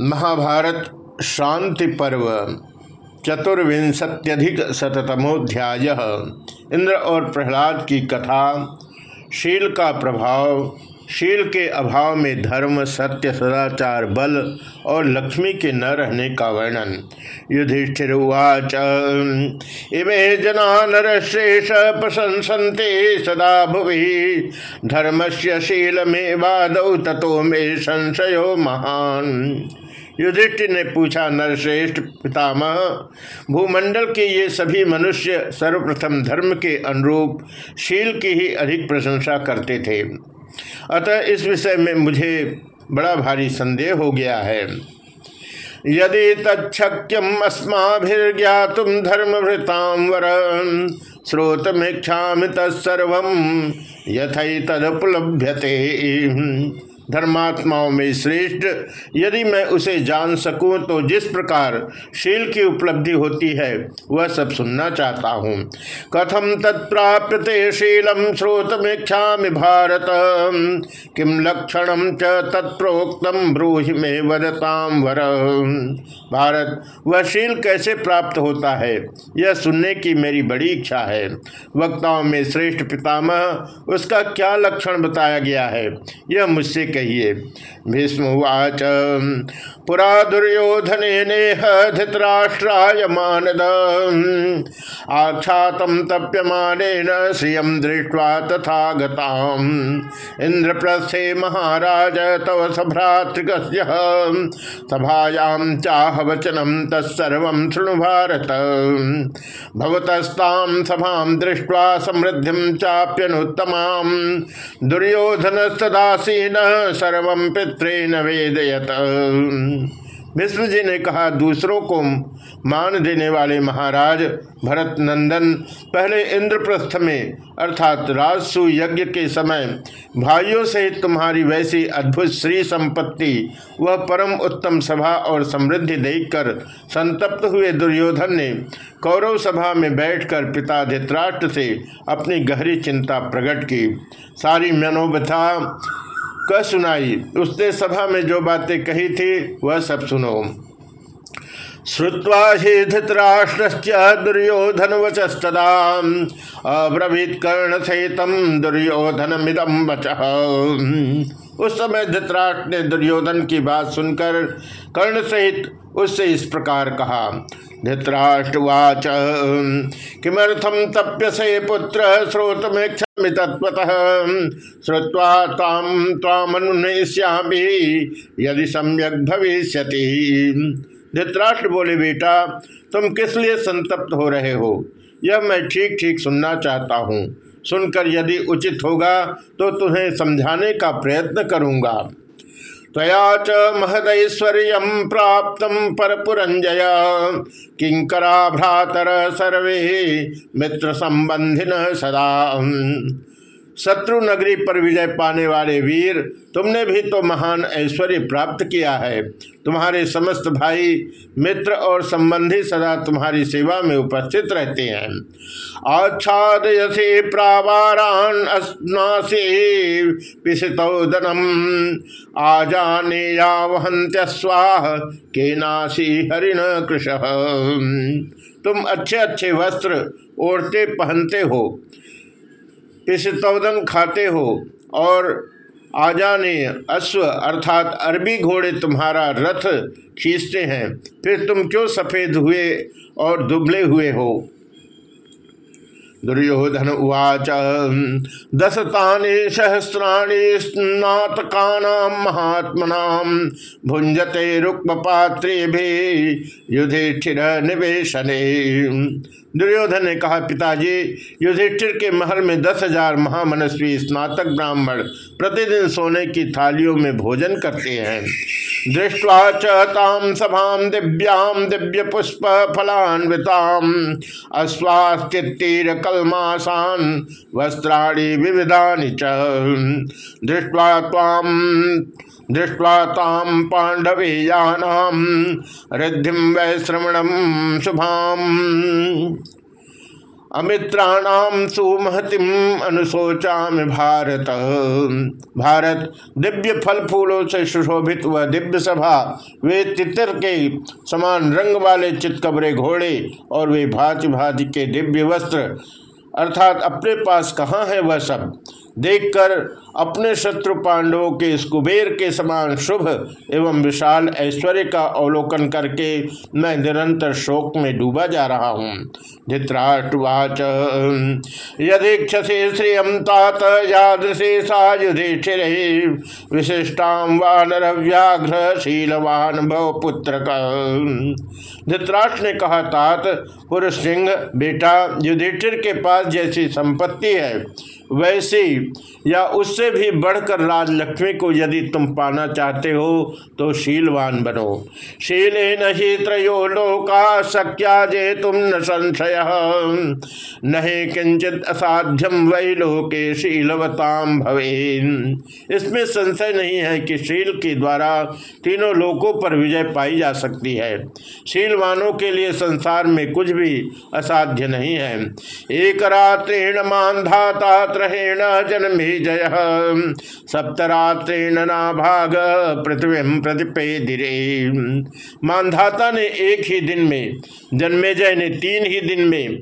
महाभारत शांति पर्व, चतुर्विंशत्यधिक शतमोध्याय इंद्र और प्रहलाद की कथा, शील का प्रभाव, शील के अभाव में धर्म, सत्य, सदाचार, बल और लक्ष्मी के न रहने का वर्णन। युधिष्ठिर उवाच, इमे जना नरश्रेष प्रशंसते सदा भुवि। धर्म से शील में वाद तथो में संशयो महान। युधिष्ठिर ने पूछा, नरश्रेष्ठ पितामह, भूमंडल के ये सभी मनुष्य सर्वप्रथम धर्म के अनुरूप शील की ही अधिक प्रशंसा करते थे। अतः इस विषय में मुझे बड़ा भारी संदेह हो गया है। यदि तक्षक्यम अस्माभिर्ज्ञातुम धर्मभृताम वर श्रोतमीक्षा तत्सर्व यथई तदुपलभ्यते धर्मात्माओं में श्रेष्ठ। यदि मैं उसे जान सकूँ तो जिस प्रकार शील की उपलब्धि होती है, वह सब सुनना चाहता हूँ। कथम तत्प्राप्यते शीलम श्रोतमीक्षा भारत। किम लक्षण तत्प्रोक्तम ब्रूहि में वदताम वर। भारत, वह शील कैसे प्राप्त होता है? यह सुनने की मेरी बड़ी इच्छा है। वक्ताओं में श्रेष्ठ पितामह, उसका क्या लक्षण बताया गया है? यह मुझसे कहिए। भीष्मवाच पुरा दुर्योधन नेह धृतराष्ट्राय मानद। आख्यात तप्यमान श्रियम दृष्ट्वा तथा गताम इंद्रप्रस्थे महाराज, तव सभ्रातृक सभायां चाह वचनम तत्सर्व शृणु भारत। भवतस्तां सभां दृष्ट्वा समृद्धिं चाप्यनुत्तमा दुर्योधन सदासीन सर्व पितृन वेदयत विष्णु जी ने कहा दूसरों को मान देने वाले महाराज भरत नंदन पहले इंद्रप्रस्थ में अर्थात राजसु यज्ञ के समय भाइयों से तुम्हारी वैसी अद्भुत श्री संपत्ति वह परम उत्तम सभा और समृद्धि देखकर संतप्त हुए दुर्योधन ने कौरव सभा में बैठकर पिता धित्राष्ट्र से अपनी गहरी चिंता प्रकट की सारी मनोव्यथा कह सुनाई। उसने सभा में जो बातें कही थी, वह सब सुनो। श्रुवा ही धृतराष्ट्र दुर्योधन वचस्तदा अब्रवीत कर्ण सहित दुर्योधन मिदम वच। उस समय धृतराष्ट्र ने दुर्योधन की बात सुनकर कर्ण सहित उससे इस प्रकार कहा, धृतराष्ट्रवाच किमर्थम तप्यसे पुत्र स्रोत में क्षमि तत्वतः श्रुवा ताम यदि सम्यक भविष्य धृतराष्ट्र बोले, बेटा, तुम किस लिए संतप्त हो रहे हो? यह मैं ठीक ठीक सुनना चाहता हूँ। सुनकर यदि उचित होगा तो तुम्हें समझाने का प्रयत्न करूँगा। तया च महदैश्वर्य प्राप्त परपुरंजय किंकरा भ्रातर सर्वे मित्र संबंधिन सदा। शत्रु नगरी पर विजय पाने वाले वीर, तुमने भी तो महान ऐश्वर्य प्राप्त किया है। तुम्हारे समस्त भाई, मित्र और संबंधी सदा तुम्हारी सेवा में उपस्थित रहते हैं। आच्छाद यसे प्रावारान या वहंत्य स्वाह, के नासी हरिण कृष। तुम अच्छे अच्छे वस्त्र ओढ़ते पहनते हो। पिसतौदन खाते हो, और आजाने अश्व अर्थात अरबी घोड़े तुम्हारा रथ खींचते हैं। फिर तुम क्यों सफ़ेद हुए और दुबले हुए हो? दुर्योधन उवाच, दशतानि सहस्राणि स्नातका महात्मना भुंजते रुक्मपात्रे भी युधिष्ठिर निवेशने। दुर्योधन ने कहा, पिताजी, युधिष्ठिर के महल में दस हज़ार महामनस्वी स्नातक ब्राह्मण प्रतिदिन सोने की थालियों में भोजन करते हैं। दृष्टवा चाम सभा दिव्याम दिव्य पुष्प फलान्विताम अश्वास्तीर कलमासान वस्त्राणी विविधा च। दृष्टवा ताम दृष्ट्वा ताम पांडवेयानाम रिद्धिम वै श्रवणम शुभाम। अमित्राणाम सुमहतिम अनुशोचा भारत। भारत दिव्य फल फूलों से सुशोभित व दिव्य सभा। वे तितर के समान रंग वाले चितकबरे घोड़े और वे भांति भांति के दिव्य वस्त्र, अर्थात अपने पास कहाँ है वह सब? देखकर अपने शत्रु पांडवों के इस कुबेर के समान शुभ एवं विशाल ऐश्वर्य का अवलोकन करके मैं निरंतर शोक में डूबा जा रहा हूँ। धृतराष्ट्रवाच यदीक्षसे श्रियम तात यादृशे सायुधिष्ठिर विशिष्टाम वानर व्याघ्र शीलवान भव पुत्र धृतराष्ट्र ने कहा, तात, पुरुष सिंह, बेटा, युधिष्ठिर के पास जैसी संपत्ति है। वैसी या उससे भी बढ़कर राज लक्ष्मी को यदि तुम पाना चाहते हो तो शीलवान बनो। शील नहीं त्रयो लोका शक्या जे तुम न संशय। नहीं किंचित असाध्यम वही लोके शीलवताम भवे इसमें संशय नहीं है कि शील के द्वारा तीनों लोकों पर विजय पाई जा सकती है। शीलवानों के लिए संसार में कुछ भी असाध्य नहीं है। एक रात्रेण मान धाता जनमे जय। सप्तरात्रेण ना भाग पृथ्वी प्रतिपेदिरे। मानधाता ने एक ही दिन में जन्मेजय ने तीन ही दिन में,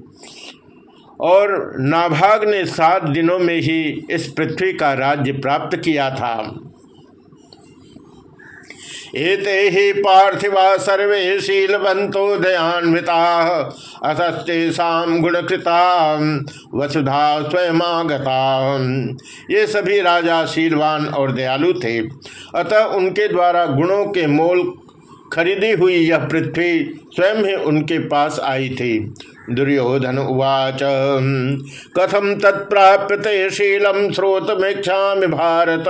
और नाभाग ने सात दिनों में ही इस पृथ्वी का राज्य प्राप्त किया था। एते ही पार्थिवा सर्वे शीलवंतो दयान्विता। असस्तेषाम गुणकृता, वसुधा स्वयंगता ये सभी राजा शीलवान और दयालु थे। अतः उनके द्वारा गुणों के मोल खरीदी हुई यह पृथ्वी स्वयं ही उनके पास आई थी। दुर्योधन उवाच कथम तत्प्राप्यते शीलम स्रोतमेक्षा भारत।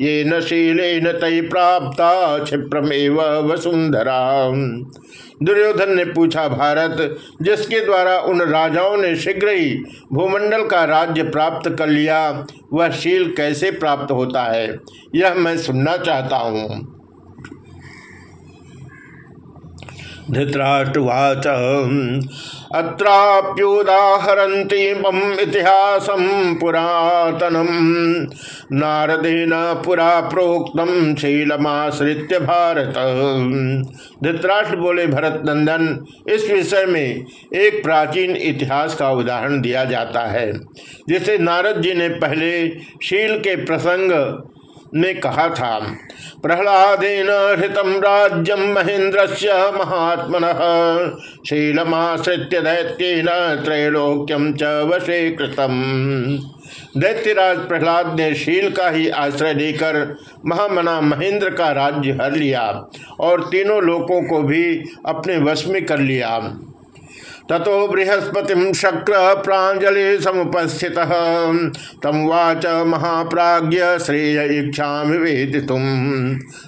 ये न शीलेन तय प्राप्ता क्षिप्रमेव वसुंधरा दुर्योधन ने पूछा, भारत, जिसके द्वारा उन राजाओं ने शीघ्र ही भूमंडल का राज्य प्राप्त कर लिया, वह शील कैसे प्राप्त होता है? यह मैं सुनना चाहता हूँ। धृतराष्ट्रवाच अत्राप्युदाहरती मम इतिहास नारदेन पुरा प्रोक्तम शीलमाश्रित्य भारत। धृतराष्ट्र बोले भरत नंदन इस विषय में एक प्राचीन इतिहास का उदाहरण दिया जाता है, जिसे नारद जी ने पहले शील के प्रसंग ने कहा था, प्रहलादेन हृतम राज्यम महेंद्र से महात्मन, शीलमाश्रित्य दैत्यन त्रैलोक्यम च वशे कृतम। दैत्यराज प्रहलाद ने शील का ही आश्रय लेकर महामना महेंद्र का राज्य हर लिया और तीनों लोकों को भी अपने वश में कर लिया। ततो बृहस्पति शक्र प्राजलि समुपस्थित। तम वाच महाप्राज्य श्रेय इच्छा वेदित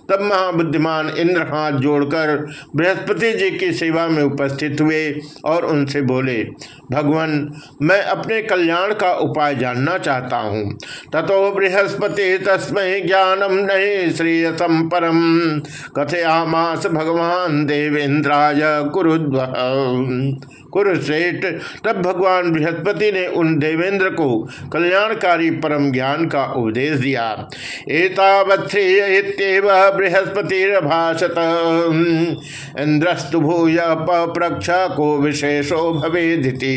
तब महाबुद्धिमान इंद्र हाथ जोड़कर बृहस्पति जी की सेवा में उपस्थित हुए और उनसे बोले, भगवान, मैं अपने कल्याण का उपाय जानना चाहता हूँ। ततो बृहस्पति तस्मय ज्ञानम नहीं श्रेयसम परम कथयामास भगवान देवेंद्राय कुरुद्व कुरुश्रेष्ठ तब भगवान बृहस्पति ने उन देवेंद्र को कल्याणकारी परम ज्ञान का उपदेश दिया। एतावत्व बृहस्पतिर्भाषत इंद्रस्तु भूय पप्रक्ष को विशेषो भवेदिति।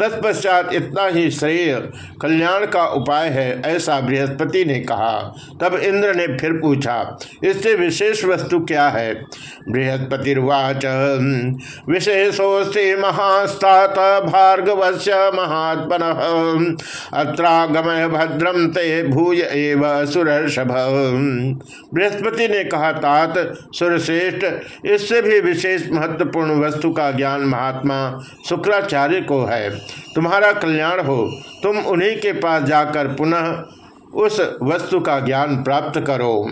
तत्पश्चात इतना ही श्रेय कल्याण का उपाय है ऐसा बृहस्पति ने कहा। तब इंद्र ने फिर पूछा, इससे विशेष वस्तु क्या है? बृहस्पतिर्वाच। विशेषोस्ते महास्तात भार्गवश महात्मन। अत्रागमय भद्रम ते भूय एव सुरषभ बृहस्पति ने कहा, तात, सुरश्रेष्ठ, इससे भी विशेष महत्वपूर्ण वस्तु का ज्ञान महात्मा शुक्राचार्य को है। तुम्हारा कल्याण हो, तुम उन्हीं के पास जाकर पुनः उस वस्तु का ज्ञान प्राप्त करो।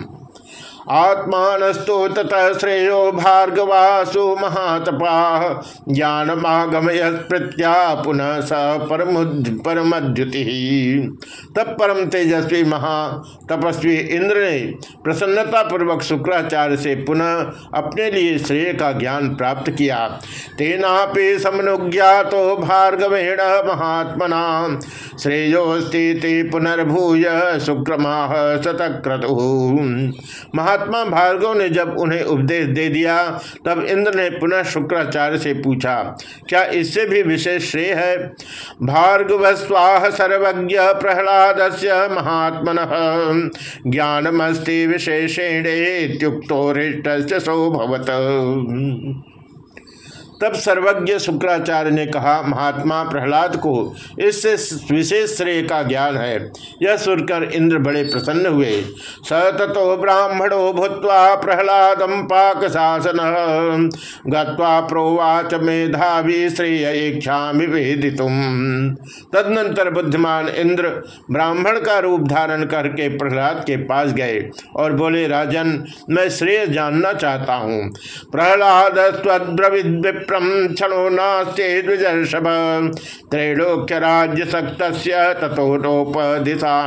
आत्मानस्तु ततः श्रेयो भार्गवासु महातपा। ज्ञानमागमय प्रत्या पुनः स परमद्युति। तब परम तेजस्वी महा, तपस्वी इंद्र ने प्रसन्नता पूर्वक शुक्राचार्य से पुनः अपने लिए श्रेय का ज्ञान प्राप्त किया। तेनापि समनुज्ञातो भार्गवेण महात्मना। श्रेयोस्ती पुनर्भूय शुक्रमा शतक्रतु। महात्मा भार्गव ने जब उन्हें उपदेश दे दिया, तब इंद्र ने पुनः शुक्राचार्य से पूछा, क्या इससे भी विशेष श्रेय है? भार्गव स्वाह सर्वज्ञ प्रहलाद से महात्मन। ज्ञानमस्ति विशेषेणे इत्युक्तो हृष्ट सौभवत तब सर्वज्ञ शुक्राचार्य ने कहा, महात्मा प्रहलाद को इससे विशेष श्रेय का ज्ञान है। यह सुनकर इंद्र बड़े प्रसन्न हुए। स तथो ब्राह्मणो भूत्वा प्रहलाद पाक शासन प्रोवाच मेधावी श्रेय इच्छा तदनंतर बुद्धिमान इंद्र ब्राह्मण का रूप धारण करके प्रहलाद के पास गए और बोले, राजन, मैं श्रेय जानना चाहता हूँ। प्रहलाद स्वद्रविद विप्रम क्षणो नास्ते द्विजर्षभ। त्रैलोक्य राज्य सक्त तथोटोपदिशा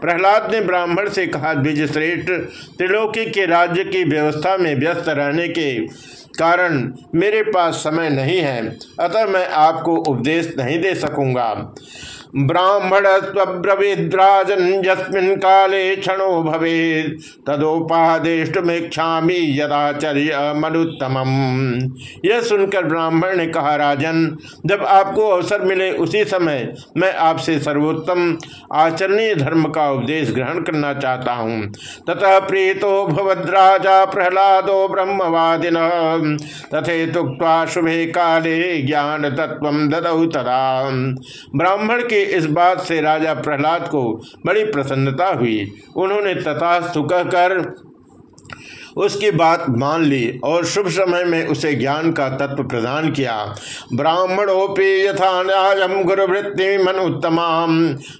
प्रहलाद ने ब्राह्मण से कहा द्विज श्रेष्ठ त्रिलोकी के राज्य की व्यवस्था में व्यस्त रहने के कारण मेरे पास समय नहीं है, अतः मैं आपको उपदेश नहीं दे सकूँगा। ब्राह्मण स्वब्रवीद्राजन यस्मिन काले क्षणो भवे तदोपादेष्टमेक्षा यदाचर्य मनुत्तम यह सुनकर ब्राह्मण ने कहा, राजन, जब आपको अवसर मिले उसी समय मैं आपसे सर्वोत्तम आचरणीय धर्म का उपदेश ग्रहण करना चाहता हूँ। ततः प्रीतो भवद्राजा प्रहलादो ब्रह्मवादिन। तथे तुक्ता शुभे काले ज्ञान तत्व ददौ तदा। ब्राह्मण के इस बात से राजा प्रहलाद को बड़ी प्रसन्नता हुई। उन्होंने तथास्तु कहकर उसकी बात मान ली और शुभ समय में उसे ज्ञान का तत्व प्रदान किया। ब्राह्मणोपि यथा न्याय गुरुवृत्ति मन उत्तम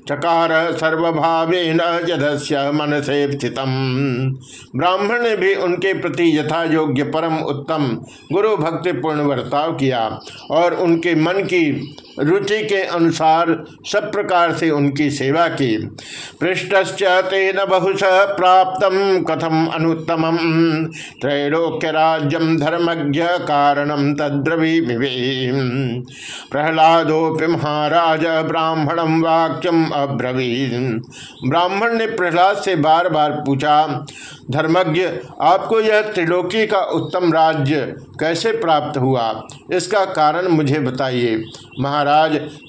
चकार सर्वभावे नदस्य मन से ब्राह्मण ने भी उनके प्रति यथा योग्य परम उत्तम गुरु भक्तिपूर्ण वर्ताव किया और उनके मन की रुचि के अनुसार सब प्रकार से उनकी सेवा की। पृष्ठ तेन बहुश प्राप्त कथम अनुत्तम त्रैलोक्य राज्यम धर्मज्ञ कारणम तद्रवी प्रहलादोपि महाराज ब्राह्मणम वाक्यम अब्रवी ब्राह्मण ने प्रहलाद से बार बार पूछा, धर्मज्ञ, आपको यह त्रिलोकी का उत्तम राज्य कैसे प्राप्त हुआ? इसका कारण मुझे बताइए। महाराज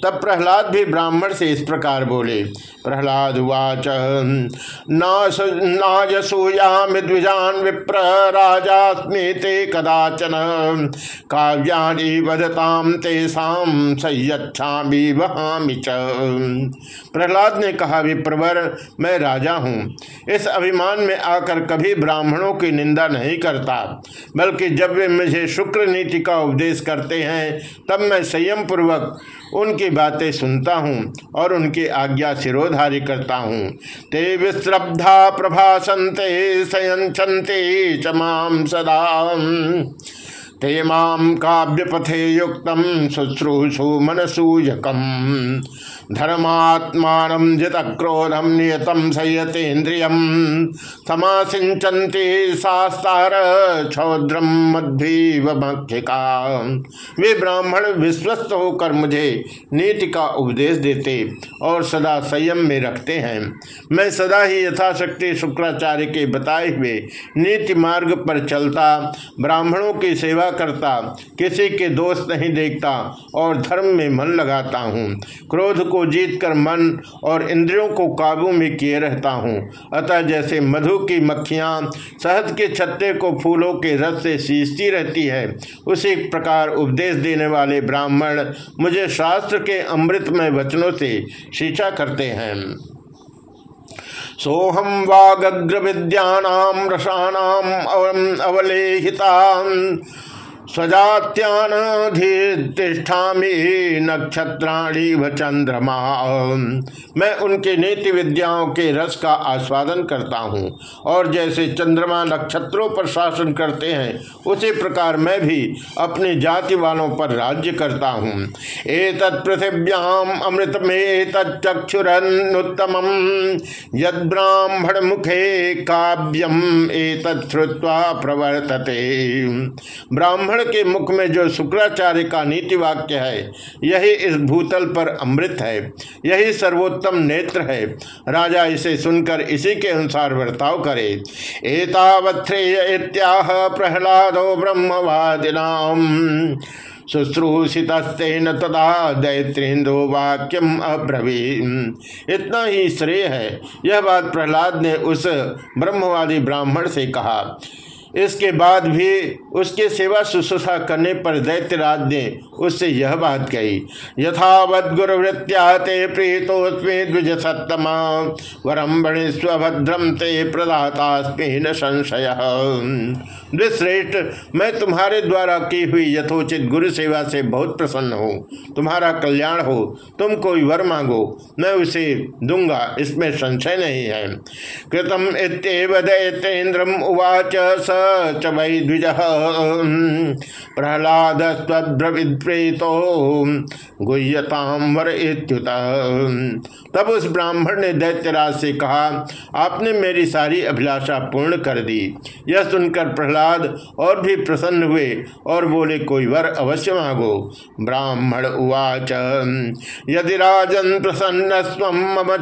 तब प्रहलाद भी ब्राह्मण से इस प्रकार बोले, प्रहलाद उवाच नाजसूयाम द्विजान विप्र राजास्मे कदाचन। काव्यानि वदताम तेषाम सय्यच्छा वहामि प्रहलाद ने कहा, विप्रवर, मैं राजा हूँ। इस अभिमान में आकर कभी ब्राह्मणों की निंदा नहीं करता, बल्कि जब वे मुझे शुक्र नीति का उपदेश करते हैं, तब मैं संयम पूर्वक उनकी बातें सुनता हूँ और उनकी आज्ञा सिरोधारी करता हूँ। ते विश्रद्धा विश्रब्धा प्रभासंते संयंते चमाम सदा ते माम काव्य पथे युक्त शुश्रूषु मनसूयकम धर्मात्मान जित क्रोधम नियतम संयतेन्द्रियम समासिंचन्ति शास्तार क्षौद्रम मध्वीवमक्षिका वे ब्राह्मण विश्वस्त होकर मुझे नीति का उपदेश देते और सदा संयम में रखते हैं। मैं सदा ही यथाशक्ति शुक्राचार्य के बताए हुए नीति मार्ग पर चलता ब्राह्मणों की सेवा करता, किसी के दोष नहीं देखता और धर्म में मन लगाता हूँ। क्रोध को जीत कर मन और इंद्रियों को काबू में किए रहता हूँ। अतः जैसे मधु की मक्खियाँ शहद के छत्ते को फूलों के रस से सींचती रहती है, उसी प्रकार उपदेश देने वाले ब्राह्मण मुझे शास्त्र के अमृतमय वचनों से शिक्षा करते हैं। सोहम वाग्र विद्याम रसानाम अवलेहिता स्वजात्यानिष्ठामी नक्षत्राणी व चंद्रमा। मैं उनके नीति विद्याओं के रस का आस्वादन करता हूँ और जैसे चंद्रमा नक्षत्रों पर शासन करते हैं, उसी प्रकार मैं भी अपनी जाति वालों पर राज्य करता हूँ। एक पृथिव्याम अमृत में यद ब्राह्मण मुखे काव्यम एक प्रवर्तते। ब्राह्मण के मुख में जो शुक्राचार्य का नीति वाक्य है, यही इस भूतल पर अमृत है, यही सर्वोत्तम नेत्र है। राजा इसे सुनकर इसी के अनुसार वर्ताव करे। एतावत्रेय इत्याह प्रहलादो ब्रह्मवादिनाम। शुश्रूषितेन तदा दैत्रेन्द्रो वाक्यम अब्रवी इतना ही श्रेय है। यह बात प्रहलाद ने उस ब्रह्मवादी ब्राह्मण से कहा। इसके बाद भी उसके सेवा शुश्रूषा करने पर दैत्यराज ने उससे यह बात कही यथावत गुरुवृत्या ते प्रीतोस्मे द्विज सत्तमा वरम स्वभद्रम ते प्रदातास्मे न संशय। श्रेष्ठ मैं तुम्हारे द्वारा की हुई यथोचित गुरु सेवा से बहुत प्रसन्न हूँ। तुम्हारा कल्याण हो, तुम कोई वर मांगो, मैं उसे दूँगा, इसमें संशय नहीं है। कृतम इतव दैतेन्द्रम उवाच स च वै द्विज प्रहलाद स्वद्रविप्रेतो गुह्यताम वर इत्युत। तब उस ब्राह्मण ने दैत्यराज से कहा, आपने मेरी सारी अभिलाषा पूर्ण कर दी। यह सुनकर प्रहलाद और भी प्रसन्न हुए और बोले, कोई वर अवश्य मांगो। ब्राह्मण उवाच, यदि राजन प्रसन्न स्व मम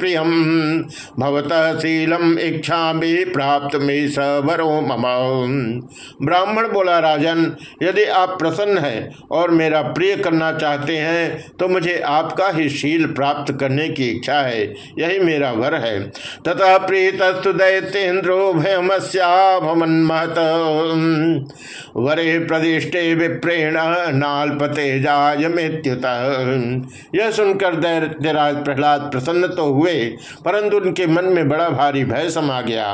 प्रियम भवत शीलम इच्छा प्राप्त में सवरो मम। ब्राह्मण बोला, राजन, यदि आप प्रसन्न हैं और मेरा प्रिय करना चाहते हैं तो मुझे आपका ही शील प्राप्त करने की इच्छा है। यही मेरा वर है। तथा प्रीतस्तु दैतेन्द्रो भयमस्याभमन्महत वरे प्रदिष्टे विप्रेण नालपते जायमेत्युत। यह सुनकर दैत्यराज प्रहलाद प्रसन्न तो हुए, परंतु उनके मन में बड़ा भारी भय समा गया।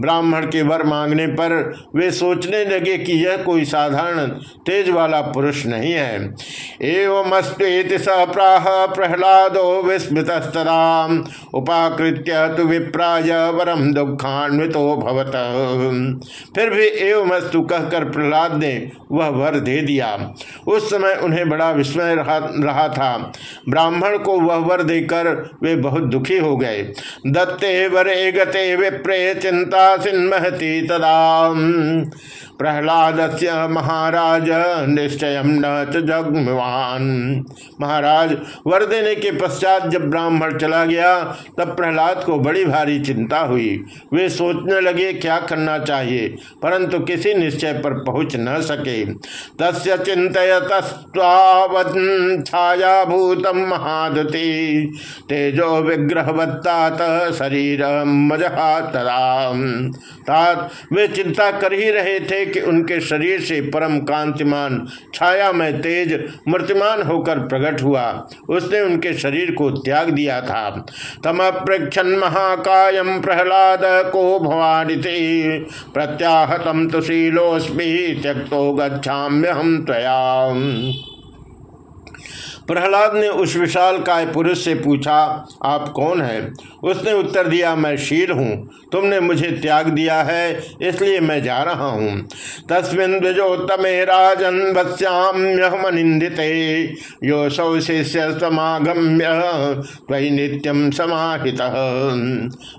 ब्राह्मण के वर मांगने पर वे सोचने लगे कि यह कोई साधारण, तेज वाला पुरुष नहीं है। एवं अस्वेति स प्राह प्रहलादो विस्मृतस्तरा उपाकृत्य तु विप्राय वरम दुखान्वितो भवत। फिर भी एवं अस्तु कहकर प्रहलाद ने वह वर दे दिया। उस समय उन्हें बड़ा विस्मय रहा, रहा था। ब्राह्मण को वह वर देकर वे बहुत दुखी हो गए। दत्ते वरे गते विप्रे चिंता सिन्महती तदा। प्रहलाद से महाराज, निश्चय न जगवान महाराज, वर देने के पश्चात जब ब्राह्मण चला गया, तब प्रहलाद को बड़ी भारी चिंता हुई। वे सोचने लगे, क्या करना चाहिए? परंतु किसी निश्चय पर पहुँच न सके। चिंतित छायाभूतम महादति। तेजो विग्रहवत्तात शरीर मजहा तात वे चिंता कर ही रहे थे कि उनके शरीर से परम कांतिमान छाया में तेज, मूर्तिमान होकर प्रकट हुआ। उसने उनके शरीर को त्याग दिया था। तम प्रेक्षण महाकायम प्रहलाद को भवानी प्रत्याहतम तो शीलोस्मी त्यक्तो गच्छाम्य हम त्वया। प्रहलाद ने उस विशाल काय पुरुष से पूछा, आप कौन हैं? उसने उत्तर दिया, मैं शील हूँ। तुमने मुझे त्याग दिया है, इसलिए मैं जा रहा हूँ। तस्मिन द्विजोत्तमे राजन वश्याम्यहमनिंदित यो सौ शिष्य समागम्य वही नित्यम समाहित।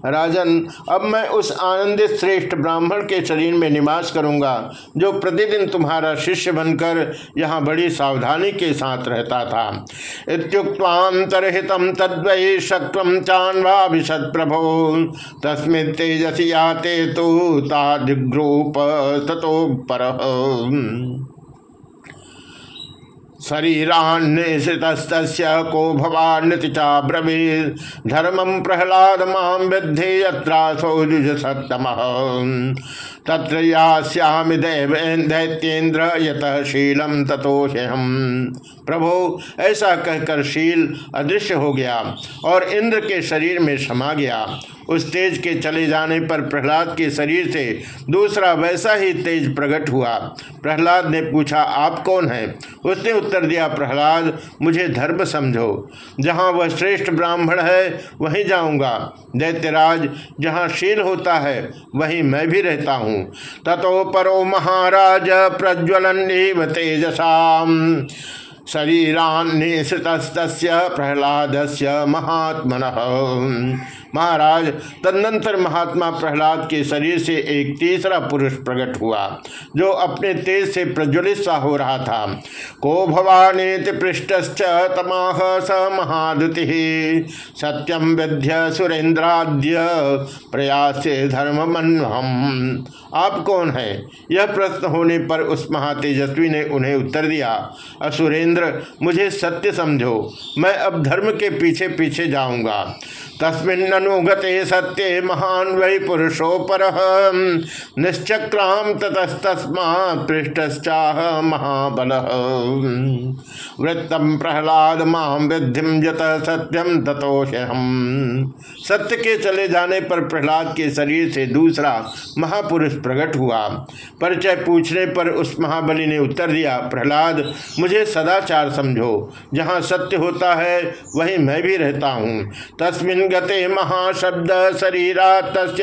राजन, अब मैं उस आनंदित श्रेष्ठ ब्राह्मण के शरीर में निवास करूँगा, जो प्रतिदिन तुम्हारा शिष्य बनकर यहाँ बड़ी सावधानी के साथ रहता था। इतुक्तांतरहित तद्वै शक्रम चान्वा विशद प्रभो तस्मिन तेजसी याते तो तादिग्रूप ततो पर। शरीरान्निश्रितस्त को भवान्ति चाब्रवी धर्मम प्रहलाद माम विद्धे युज सत्तम तत्र दैत्येन्द्र यत शीलम तथोह्यहम प्रभो, ऐसा कहकर शील अदृश्य हो गया और इंद्र के शरीर में समा गया। उस तेज के चले जाने पर प्रहलाद के शरीर से दूसरा वैसा ही तेज प्रकट हुआ। प्रहलाद ने पूछा, आप कौन हैं? उसने उत्तर दिया, प्रहलाद, मुझे धर्म समझो। जहाँ वह श्रेष्ठ ब्राह्मण है, वहीं जाऊँगा। दैत्यराज, जहाँ शील होता है, वहीं मैं भी रहता हूँ। ततो परो महाराज प्रज्वलन तेजसा शरीरान्निश्रित प्रहलाद से महात्मन। महाराज, तदनंतर महात्मा प्रहलाद के शरीर से एक तीसरा पुरुष प्रकट हुआ, जो अपने तेज से प्रज्वलित सा हो रहा था। को भवानी पृष्ठ तमाह स महादुति सत्यम विद्य सुरेन्द्राद्य प्रयास धर्म मनहम आप कौन है? यह प्रश्न होने पर उस महातेजस्वी ने उन्हें उत्तर दिया असुरेंद्र मुझे सत्य समझो। मैं अब धर्म के पीछे पीछे जाऊँगा। तस्मिन्नुगते सत्य महान वै पुरुषो पर निश्चक्राम ततस्तस्मा पृष्ठश्चाह महाबल। वृत्तम प्रहलाद माम विद्धिम जत सत्यम तथोषम सत्य के चले जाने पर प्रहलाद के शरीर से दूसरा महापुरुष प्रकट हुआ। परिचय पूछने पर उस महाबली ने उत्तर दिया, प्रहलाद, मुझे सदाचार समझो। जहाँ सत्य होता है, वहीं मैं भी रहता हूँ। तस्मिन गते महाशब्द शरीरा तस्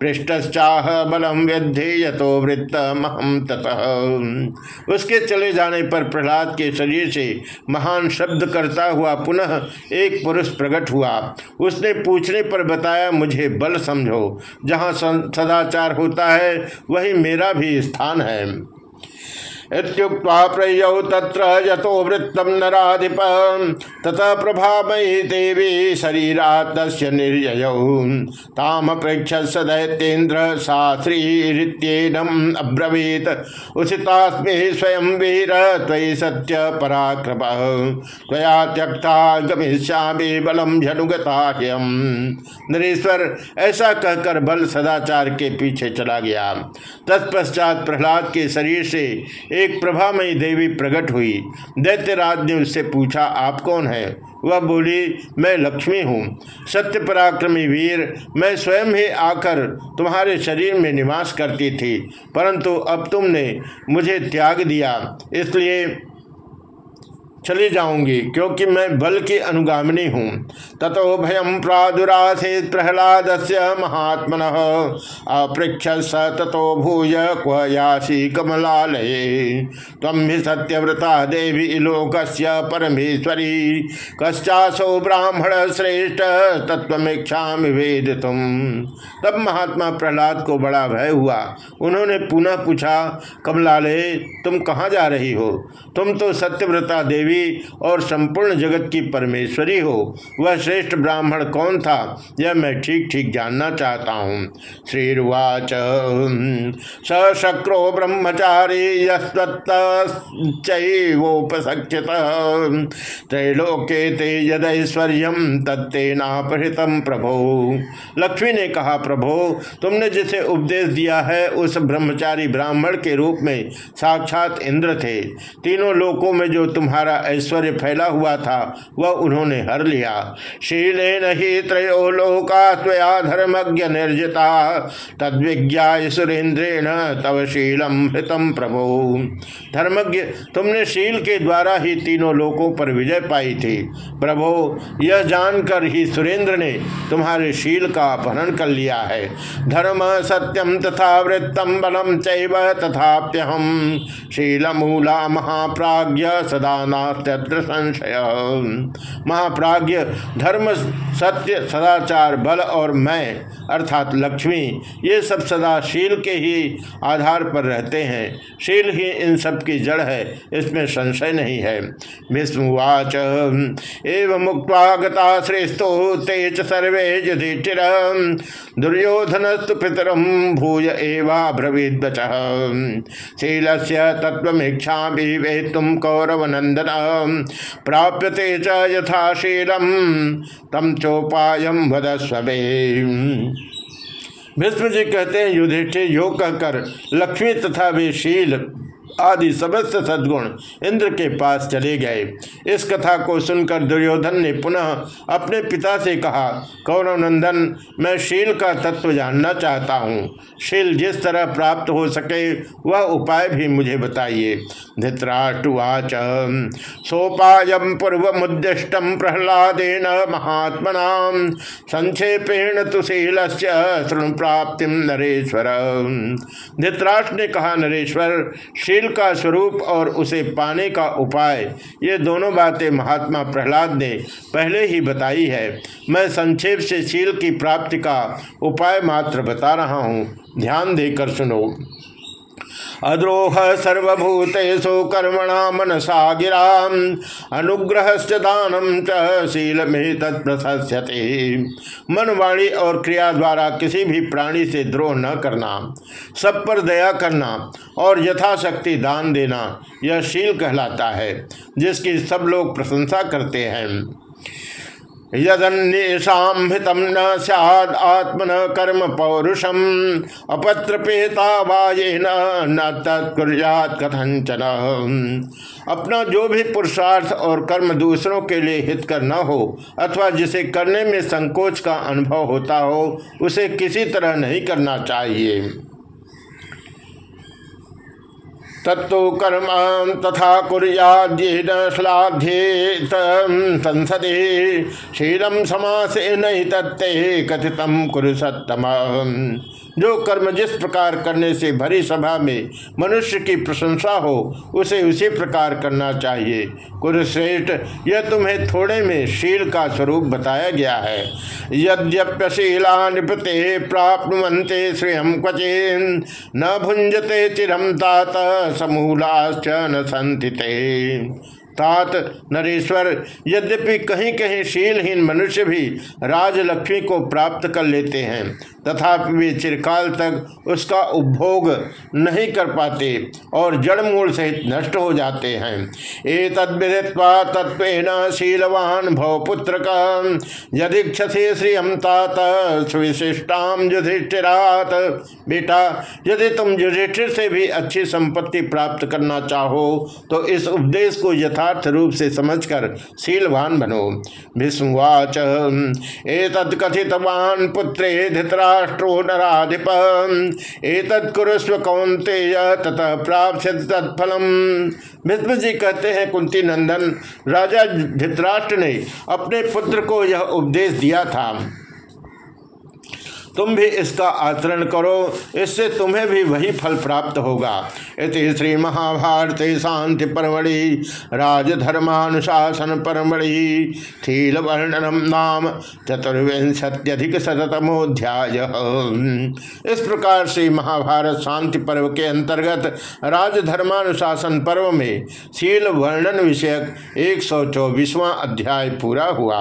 पृष्ठश्चाह बलम व्यधे यथो वृत्त महम ततः। उसके चले जाने पर प्रहलाद के शरीर से महान शब्द करता हुआ पुनः एक पुरुष प्रकट हुआ। उसने पूछने पर बताया, मुझे बल समझो। जहाँ सदाचार होता है, वही मेरा भी स्थान है। इत्युक्त्वा प्रयौ तत्र यतो वृत्तम नराधिप। ततः प्रभामयी देवी तस्य निर्ययौ। स अब्रवीत। उचितास्मि स्वयं वीर, त्वयि सत्य पराक्रम। त्वया त्यक्ता गमिष्यामि बलम झनुगता नरेश्वर, ऐसा कहकर बल सदाचार के पीछे चला गया। तत्पश्चात प्रहलाद के शरीर से एक प्रभामयी देवी प्रकट हुई। दैत्यराज ने उससे पूछा, आप कौन है? वह बोली, मैं लक्ष्मी हूँ। सत्य पराक्रमी वीर, मैं स्वयं ही आकर तुम्हारे शरीर में निवास करती थी, परंतु अब तुमने मुझे त्याग दिया। इसलिए चली जाऊँगी, क्योंकि मैं बल की अनुगामिनी हूँ। ततो भयम प्रादुरासे प्रहलाद से महात्मन। अपृक्ष स ततो भूय क्व यासी कमलालये। तम भी सत्यव्रता देवी लोक परमेश्वरी। कश्चासो ब्राह्मण श्रेष्ठ तत्वीक्षा वेद तुम तब महात्मा प्रहलाद को बड़ा भय हुआ। उन्होंने पुनः पूछा, कमलालय, तुम कहाँ जा रही हो? तुम तो सत्यव्रता देवी देवी और संपूर्ण जगत की परमेश्वरी हो। वह श्रेष्ठ ब्राह्मण कौन था, यह मैं ठीक ठीक जानना चाहता हूँ। श्रीर्वाच स ब्रह्मचारी योपसक्षत त्रैलोके ते यदैश्वर्य तत्तेनापहृतम प्रभो। लक्ष्मी ने कहा, प्रभो, तुमने जिसे उपदेश दिया है, उस ब्रह्मचारी ब्राह्मण के रूप में साक्षात इंद्र थे। तीनों लोकों में जो तुम्हारा ऐश्वर्य फैला हुआ था, वह उन्होंने हर लिया। शीले नहीं त्रयो लोका त्वया धर्मज्ञ निर्जिता। तद्विज्ञा सुरेंद्रेण तव शीलम हृतम प्रभो। धर्मज्ञ, तुमने शील के द्वारा ही तीनों लोकों पर विजय पाई थी। प्रभो, यह जानकर ही सुरेंद्र ने तुम्हारे शील का अपहरण कर लिया है। धर्म सत्यम तथा वृत्तम बलम चैव तथाप्यहम शीलमूला महाप्राज्य सदाना नास्त्यत्र संशय महाप्राज्य धर्म, सत्य, सदाचार, बल और मैं, अर्थात लक्ष्मी, ये सब सदा शील के ही आधार पर रहते हैं। शील ही इन सब की जड़ है, इसमें संशय नहीं है। विष्णुवाच, एवं मुक्ता श्रेष्ठो तेज सर्वे युधिष्ठिर। दुर्योधनस्तु पितरम भूय एवा ब्रवीद शील से तत्वीक्षा भी वे तुम कौरवनंदन प्राप्यते च यथाशीलम तम चोपायम वदस्वे भीष्म जी कहते हैं, युधिष्ठिर, योग कहकर लक्ष्मी तथा वे शील आदि समस्त सद्गुण इंद्र के पास चले गए। इस कथा को सुनकर दुर्योधन ने पुनः अपने पिता से कहा कौरव नंदन, मैं शील का तत्व जानना चाहता हूँ। शील जिस तरह प्राप्त हो सके, वह उपाय भी मुझे बताइए। धृतराष्ट्रवाच सोपायम पूर्व मुदिष्टम प्रहलादेन महात्मना संक्षेपेण तो शील शृणु प्राप्ति नरेश्वर। धृतराष्ट्र ने कहा, नरेश्वर, शील का स्वरूप और उसे पाने का उपाय। ये दोनों बातें महात्मा प्रहलाद ने पहले ही बताई है। मैं संक्षेप से शील की प्राप्ति का उपाय मात्र बता रहा हूँ। ध्यान देकर सुनो। अद्रोह सर्वभूतेषु कर्मणा मनसा गिरा अनुग्रह दानम च शील में तत्प्रशस्यते मनवाणी और क्रिया द्वारा किसी भी प्राणी से द्रोह न करना, सब पर दया करना और यथाशक्ति दान देना यह शील कहलाता है, जिसकी सब लोग प्रशंसा करते हैं। यदन्येषाभितम न सैद आत्मन कर्म पौरुषम अपत्रपेता वाये न तत्कुर्यात कथंचन अपना जो भी पुरुषार्थ और कर्म दूसरों के लिए हित कर न हो, अथवा जिसे करने में संकोच का अनुभव होता हो, उसे किसी तरह नहीं करना चाहिए। तत्व कर्म तथा कुरियाद्येन संसदे। शीलम समासे नहीं तत्ते कथितम कुरु सत्तम जो कर्म जिस प्रकार करने से भरी सभा में मनुष्य की प्रशंसा हो, उसे उसी प्रकार करना चाहिए। कुरुश्रेष्ठ, यह तुम्हें थोड़े में शील का स्वरूप बताया गया है। यद्यप्यशीला निपते प्राप्नुवंते श्रेय क्वचे न भुंजते चिरम तात समूलाश्च न संतिते तात नरेश्वर, यद्यपि कहीं कहीं शीलहीन मनुष्य भी राजलक्ष्मी को प्राप्त कर लेते हैं, तथापि वे चिरकाल तक उसका उपभोग नहीं कर पाते और जड़ मूल सहित नष्ट हो जाते हैं। ए तद्विदित्वा तत्व शीलवान भवपुत्र का यदीक्षसे श्रियम तात सुविशिष्टाम युधिष्ठिरात। बेटा, यदि तुम युधिष्ठिर से भी अच्छी संपत्ति प्राप्त करना चाहो तो इस उपदेश को यथार्थ रूप से समझकर शीलवान बनो। भीष्मवाच ए तत्कथितवान पुत्रे धित्रा राष्ट्रो नाधिप एतत्कुरुस्व कौंतेय ततः प्राप्त तत्फलम। मित्र जी कहते हैं, कुंती नंदन, राजा धित्राष्ट्र ने अपने पुत्र को यह उपदेश दिया था। तुम भी इसका आचरण करो, इससे तुम्हें भी वही फल प्राप्त होगा। इति श्री महाभारत शांति परमढ़ि राजधर्मानुशासन परमढ़ि थील वर्णनम नाम चतुर्विंशत्यधिक शतमोध्याय इस प्रकार से महाभारत शांति पर्व के अंतर्गत राजधर्मानुशासन पर्व में शील वर्णन विषयक एक सौ अध्याय पूरा हुआ।